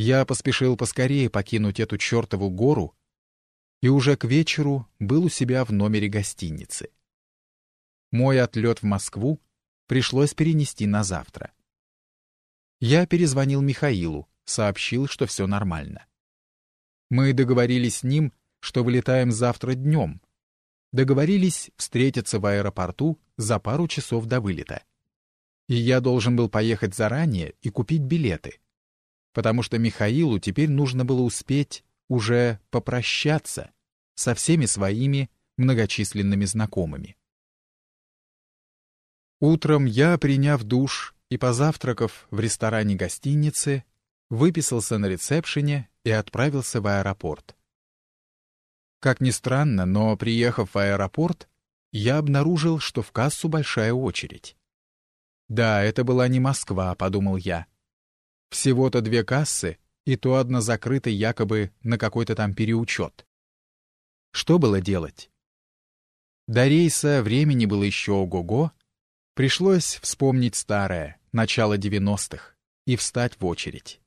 Я поспешил поскорее покинуть эту чертову гору и уже к вечеру был у себя в номере гостиницы. Мой отлет в Москву пришлось перенести на завтра. Я перезвонил Михаилу, сообщил, что все нормально. Мы договорились с ним, что вылетаем завтра днем. Договорились встретиться в аэропорту за пару часов до вылета. И я должен был поехать заранее и купить билеты, потому что Михаилу теперь нужно было успеть уже попрощаться со всеми своими многочисленными знакомыми. Утром я, приняв душ и позавтракав в ресторане гостиницы, выписался на ресепшене и отправился в аэропорт. Как ни странно, но приехав в аэропорт, я обнаружил, что в кассу большая очередь. Да, это была не Москва, подумал я. Всего-то две кассы, и то одна закрыта якобы на какой-то там переучет. Что было делать? До рейса времени было еще ого-го, пришлось вспомнить старое, начало девяностых, и встать в очередь.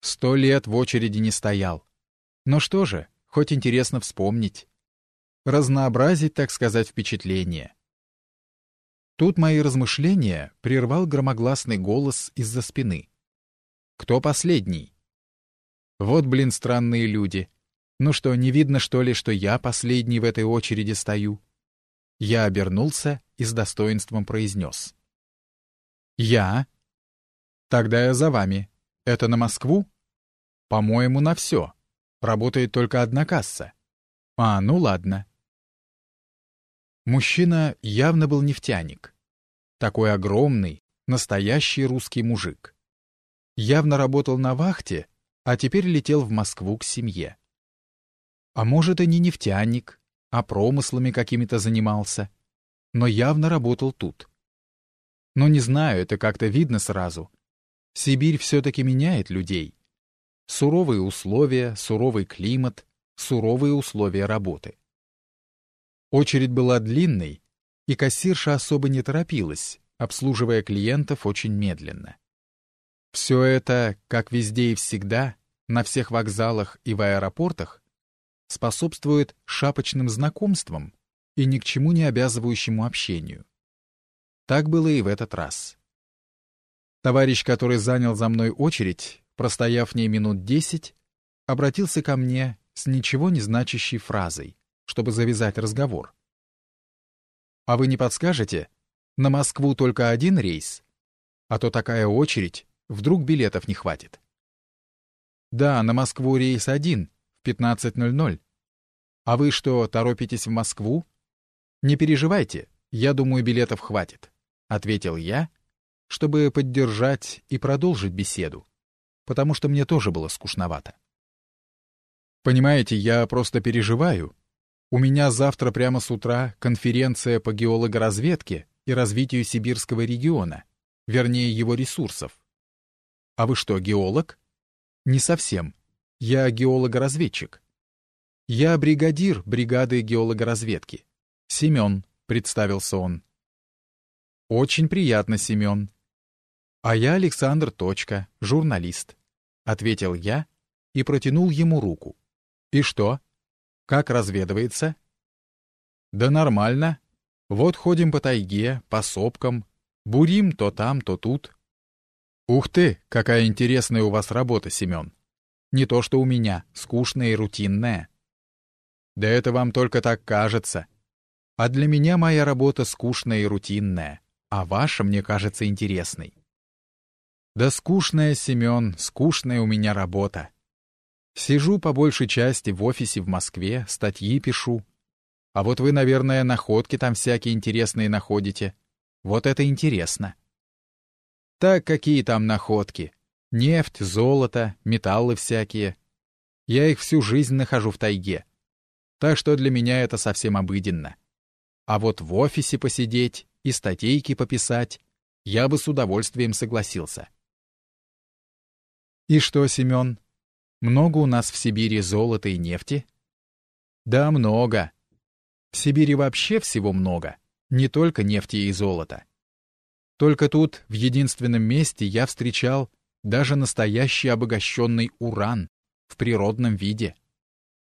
Сто лет в очереди не стоял. Но что же, хоть интересно вспомнить. Разнообразить, так сказать, впечатление. Тут мои размышления прервал громогласный голос из-за спины. «Кто последний?» Вот, блин, странные люди. Ну что, не видно, что ли, что я последний в этой очереди стою? Я обернулся и с достоинством произнес. «Я?» «Тогда я за вами. Это на Москву?» «По-моему, на все. Работает только одна касса». «А, ну ладно». Мужчина явно был нефтяник. Такой огромный, настоящий русский мужик. Явно работал на вахте, а теперь летел в Москву к семье. А может, и не нефтяник, а промыслами какими-то занимался, но явно работал тут. Но не знаю, это как-то видно сразу. Сибирь все-таки меняет людей. Суровые условия, суровый климат, суровые условия работы. Очередь была длинной, и кассирша особо не торопилась, обслуживая клиентов очень медленно. Все это, как везде и всегда, на всех вокзалах и в аэропортах, способствует шапочным знакомствам и ни к чему не обязывающему общению. Так было и в этот раз. Товарищ, который занял за мной очередь, простояв в ней минут десять, обратился ко мне с ничего не значащей фразой, чтобы завязать разговор. «А вы не подскажете, на Москву только один рейс? А то такая очередь, вдруг билетов не хватит». «Да, на Москву рейс один, в 15.00. А вы что, торопитесь в Москву?» «Не переживайте, я думаю, билетов хватит», — ответил я, чтобы поддержать и продолжить беседу, потому что мне тоже было скучновато. «Понимаете, я просто переживаю. У меня завтра прямо с утра конференция по геологоразведке и развитию сибирского региона, вернее его ресурсов. А вы что, геолог? Не совсем. Я геолого-разведчик. Я бригадир бригады геологоразведки. Семен, представился он. Очень приятно, Семен. А я Александр Точка, журналист, ответил я и протянул ему руку. И что? Как разведывается? Да нормально. Вот ходим по тайге, по сопкам, бурим то там, то тут. Ух ты, какая интересная у вас работа, Семен. Не то что у меня, скучная и рутинная. Да это вам только так кажется. А для меня моя работа скучная и рутинная, а ваша мне кажется интересной. Да скучная, Семен, скучная у меня работа. Сижу по большей части в офисе в Москве, статьи пишу. А вот вы, наверное, находки там всякие интересные находите. Вот это интересно. Так какие там находки? Нефть, золото, металлы всякие. Я их всю жизнь нахожу в тайге. Так что для меня это совсем обыденно. А вот в офисе посидеть и статейки пописать я бы с удовольствием согласился. И что, Семен, много у нас в Сибири золота и нефти? Да, много. В Сибири вообще всего много, не только нефти и золота. Только тут, в единственном месте, я встречал даже настоящий обогащенный уран в природном виде.